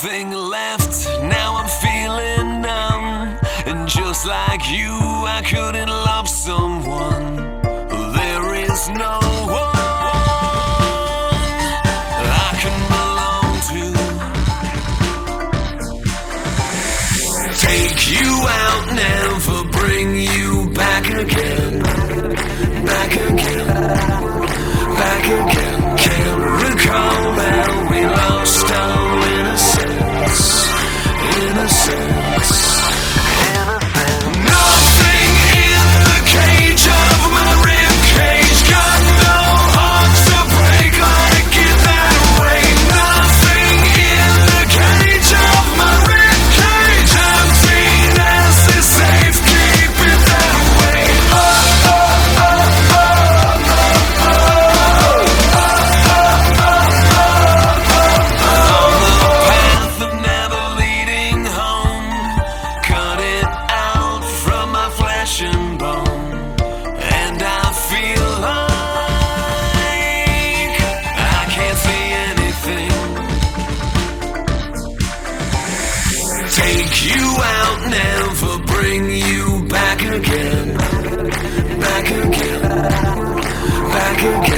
Nothing left, now I'm feeling numb. And just like you, I couldn't love someone. There is no one I can belong to. Take you out, never bring you back again. You out, never bring you back again. Back again. Back again.